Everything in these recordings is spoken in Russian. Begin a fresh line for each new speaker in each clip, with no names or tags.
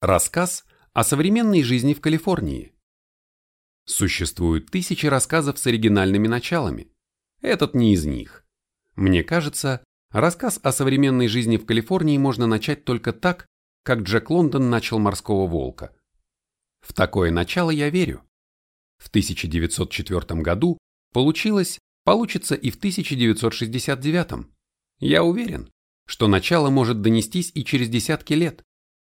Рассказ о современной жизни в Калифорнии. Существуют тысячи рассказов с оригинальными началами. Этот не из них. Мне кажется, рассказ о современной жизни в Калифорнии можно начать только так, как Джек Лондон начал «Морского волка». В такое начало я верю. В 1904 году получилось, получится и в 1969. Я уверен, что начало может донестись и через десятки лет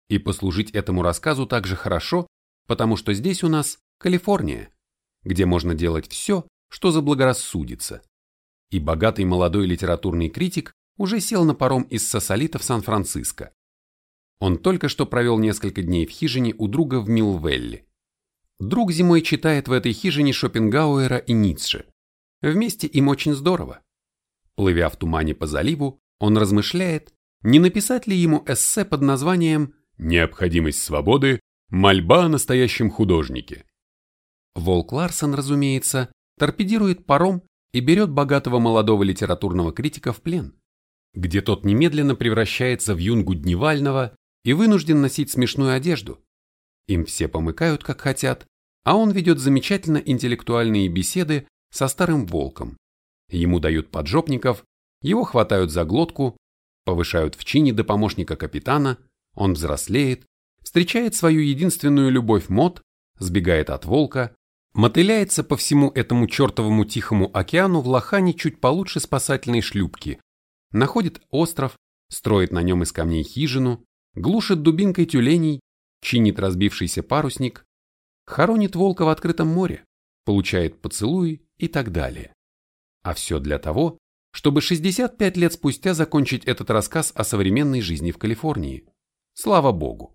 и послужить этому рассказу также хорошо, потому что здесь у нас Калифорния, где можно делать все, что заблагорассудится. И богатый молодой литературный критик уже сел на паром из Сосолита в Сан-Франциско. Он только что провел несколько дней в хижине у друга в Милвелле. Друг зимой читает в этой хижине Шопенгауэра и Ницше. Вместе им очень здорово. Плывя в тумане по заливу, он размышляет, не написать ли ему эссе под названием Необходимость свободы – мольба о настоящем художнике. Волк Ларсон, разумеется, торпедирует паром и берет богатого молодого литературного критика в плен, где тот немедленно превращается в юнгу Дневального и вынужден носить смешную одежду. Им все помыкают, как хотят, а он ведет замечательно интеллектуальные беседы со старым волком. Ему дают поджопников, его хватают за глотку, повышают в чине до помощника капитана – он взрослеет, встречает свою единственную любовь Мот, сбегает от волка, мотыляется по всему этому чертовому тихому океану в лохане чуть получше спасательной шлюпки, находит остров, строит на нем из камней хижину, глушит дубинкой тюленей, чинит разбившийся парусник, хоронит волка в открытом море, получает поцелуи и так далее. А все для того, чтобы 65 лет спустя закончить этот рассказ о современной жизни в Калифорнии. Слава богу.